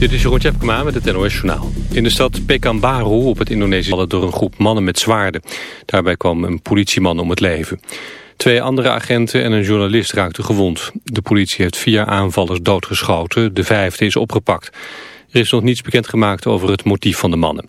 Dit is Jeroen Tjepkema met het NOS Journaal. In de stad Pekanbaru op het Indonesië door een groep mannen met zwaarden. Daarbij kwam een politieman om het leven. Twee andere agenten en een journalist raakten gewond. De politie heeft vier aanvallers doodgeschoten. De vijfde is opgepakt. Er is nog niets bekendgemaakt over het motief van de mannen.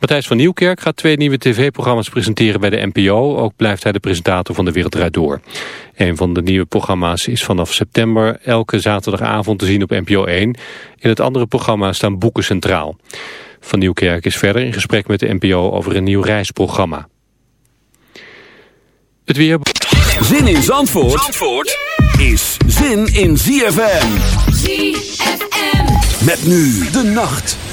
Matthijs van Nieuwkerk gaat twee nieuwe tv-programma's presenteren bij de NPO. Ook blijft hij de presentator van De Wereld Draait Door. Een van de nieuwe programma's is vanaf september elke zaterdagavond te zien op NPO 1. In het andere programma staan boeken centraal. Van Nieuwkerk is verder in gesprek met de NPO over een nieuw reisprogramma. Het weer... Zin in Zandvoort, Zandvoort is zin in ZFM. ZFM. Met nu de nacht.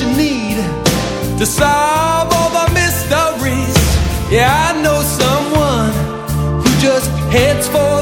you need to solve all the mysteries. Yeah, I know someone who just heads for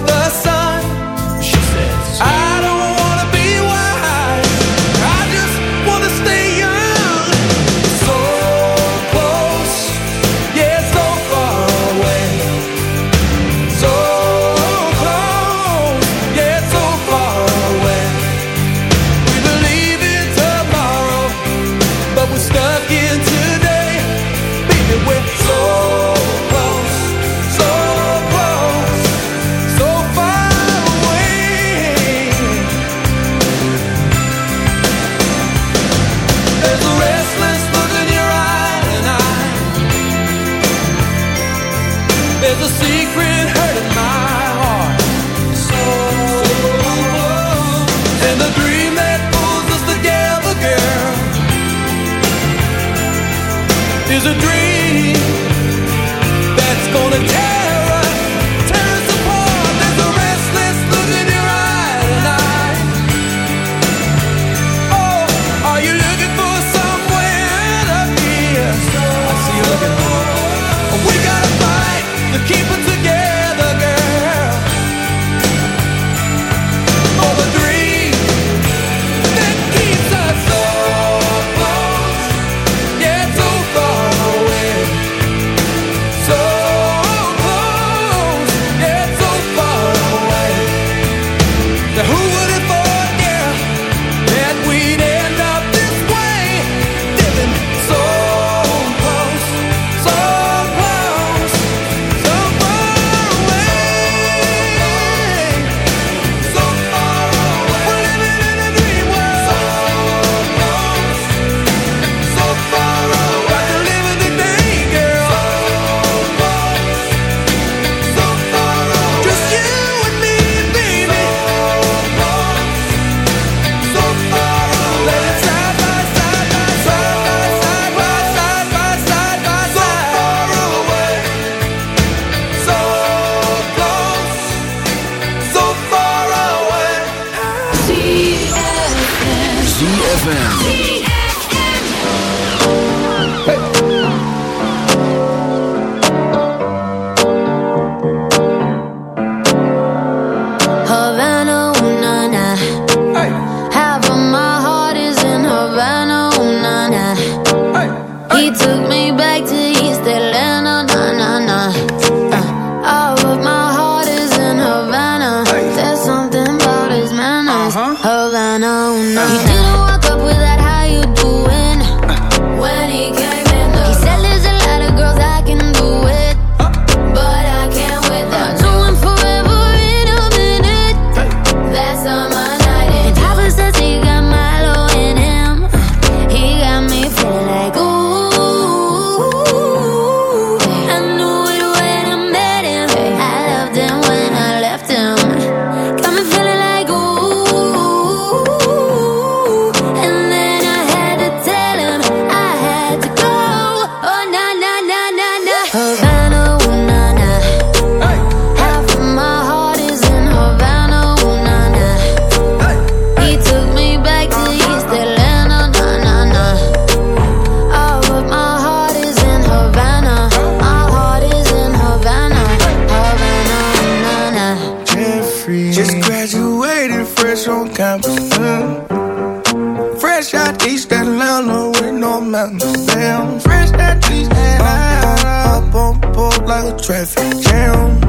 traffic jam.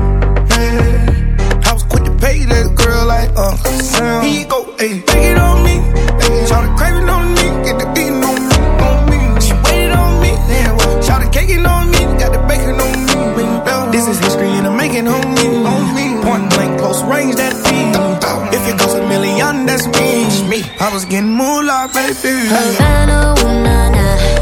Yeah. I was quick to pay that girl like Uncle Sam. He go, hey, take it on me. Ayy, try to crave it on me, get the eating on me, on me. She waited on me, yeah, well, try to cake it on me, got the bacon on me. This is history and I'm making on me, on me. Point blank, close range, that beat. If it goes a million, that's me. me. I was getting more moolah, baby. Havana, ooh, nah, nah.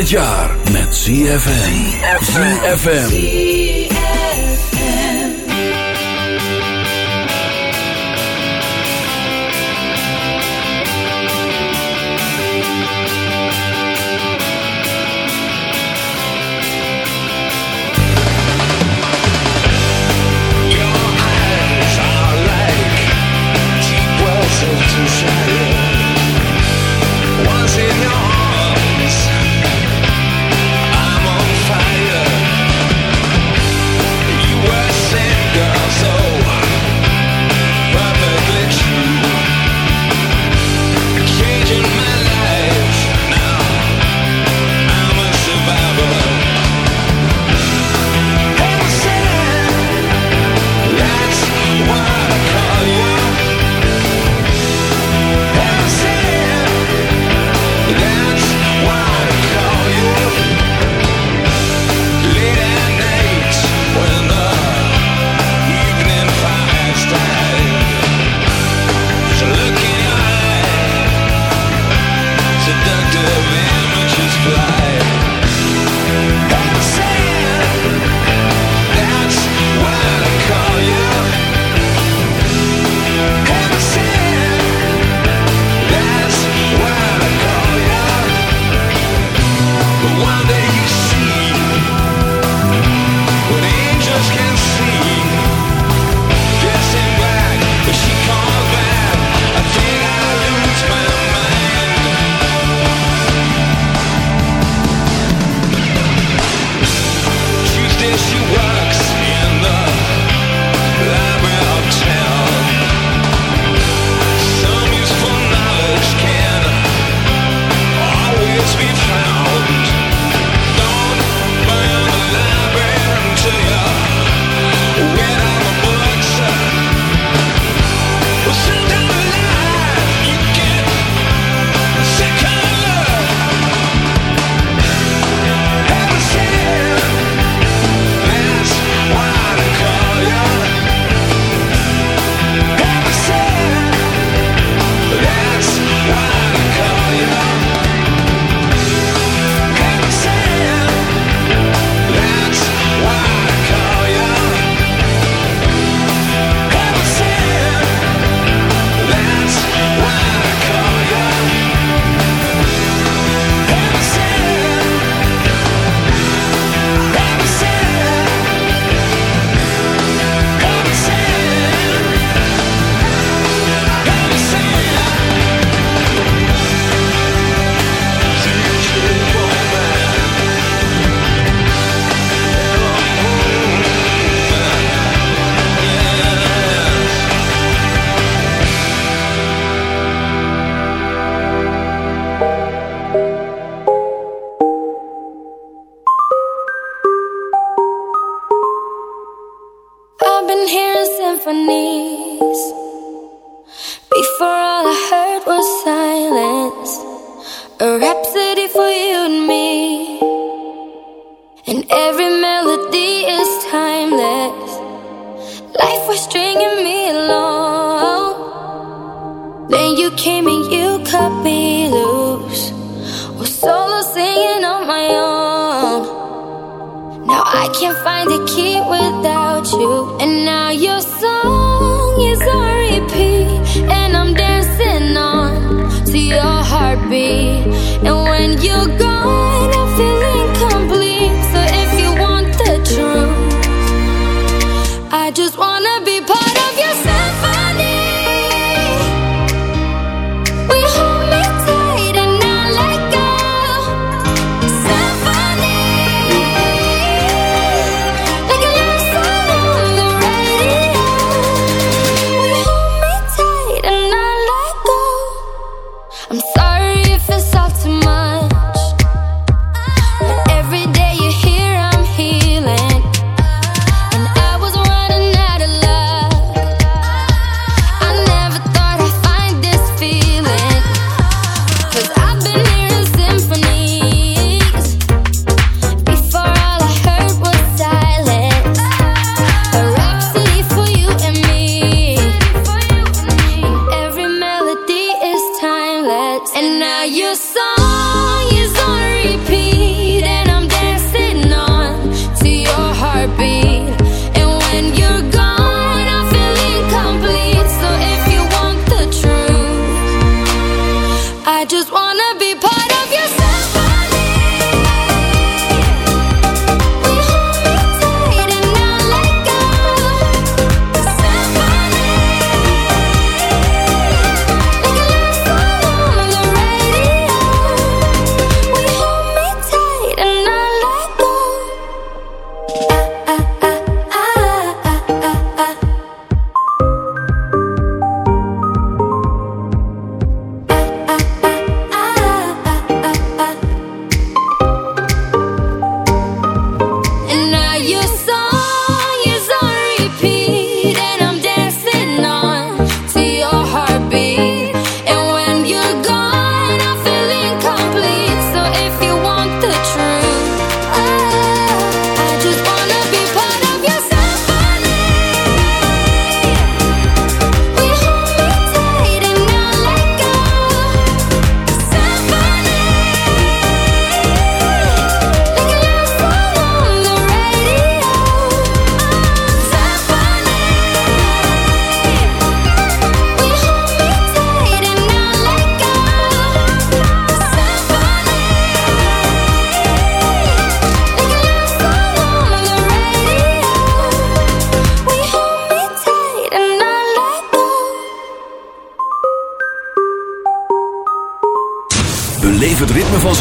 Het jaar met ZFM. ZFM.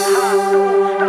Hip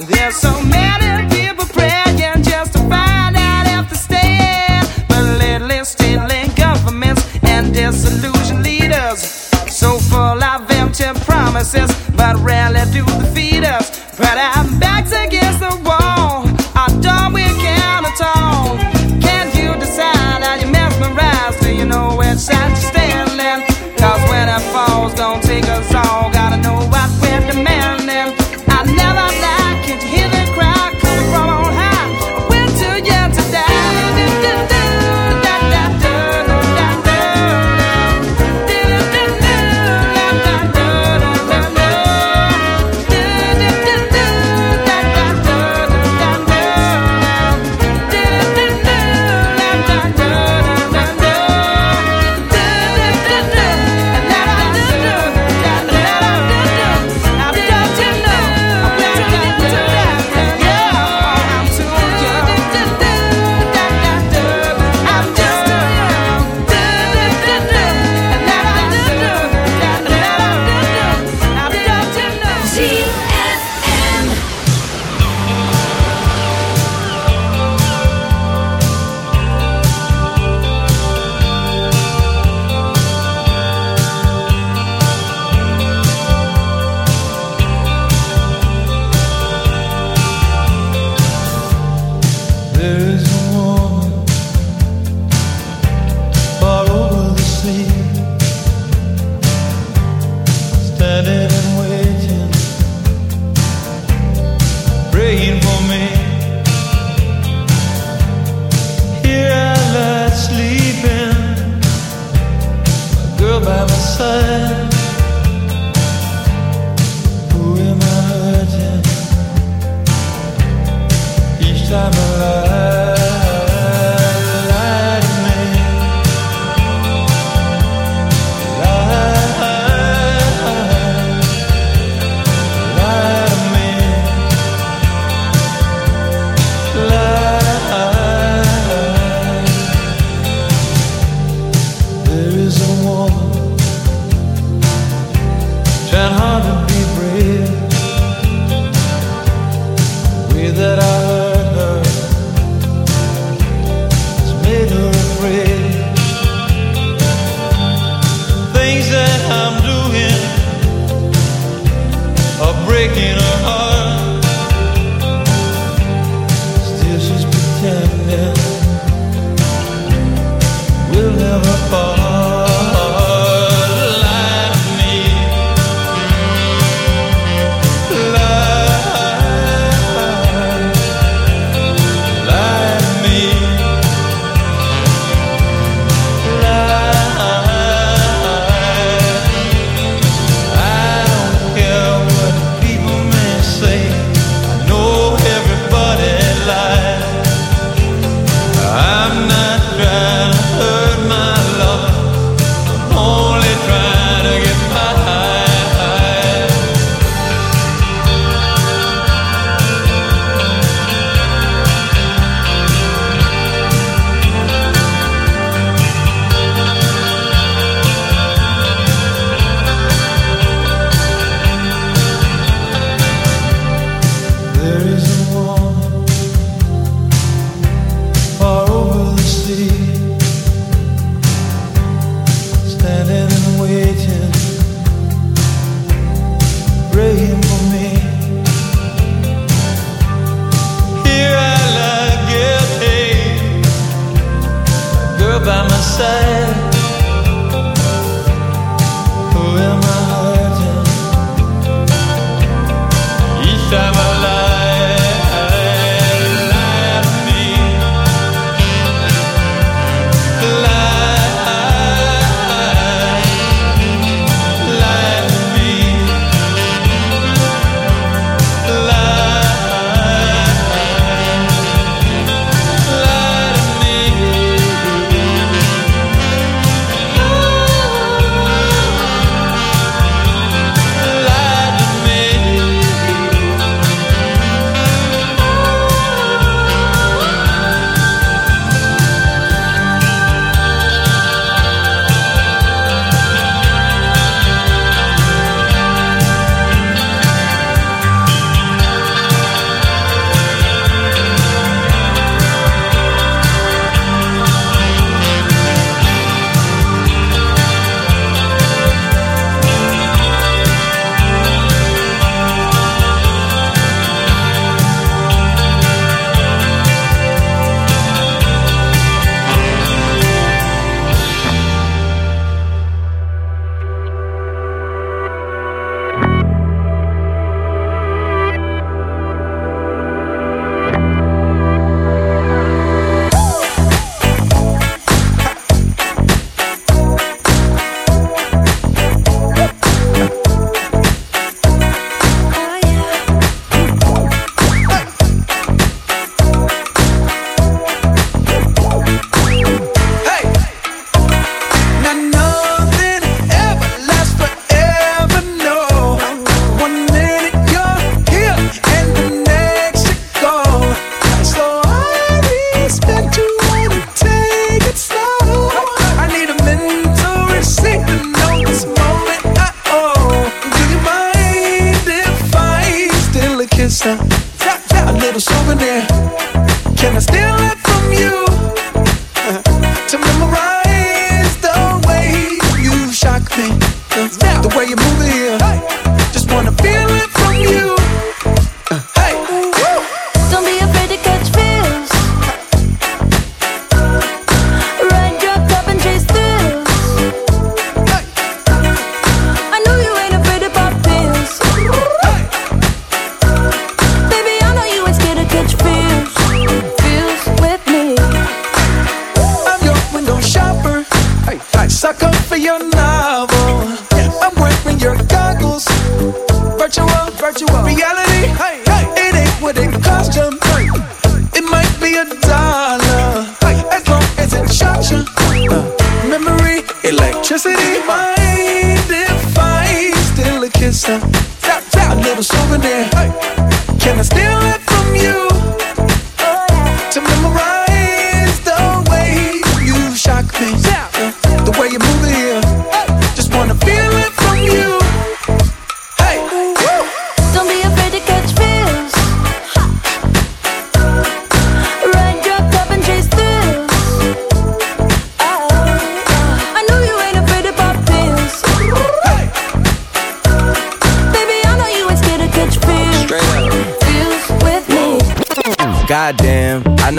There's so many. My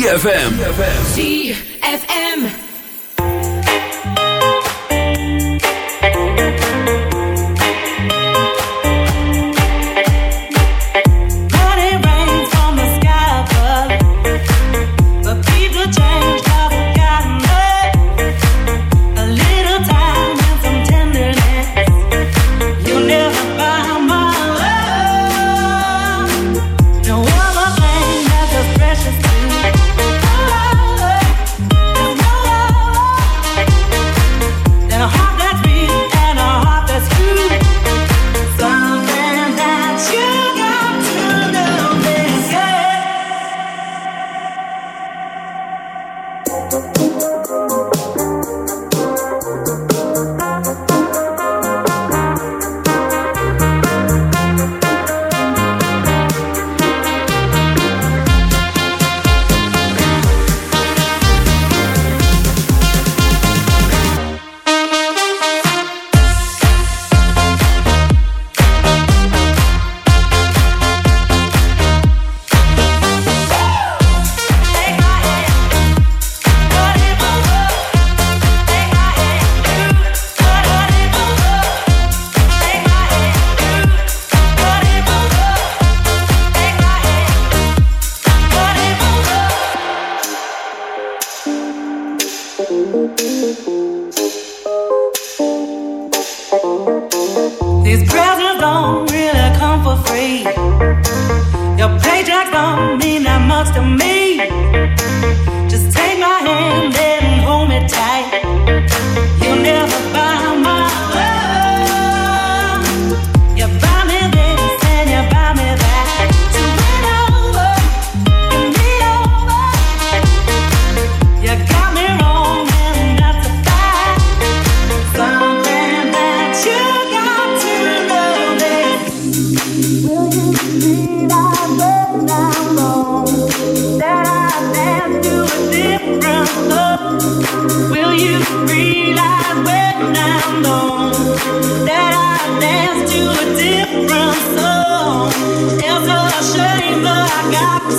ZFM.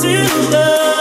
I got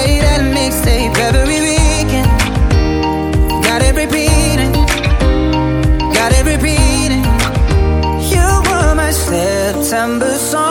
December song.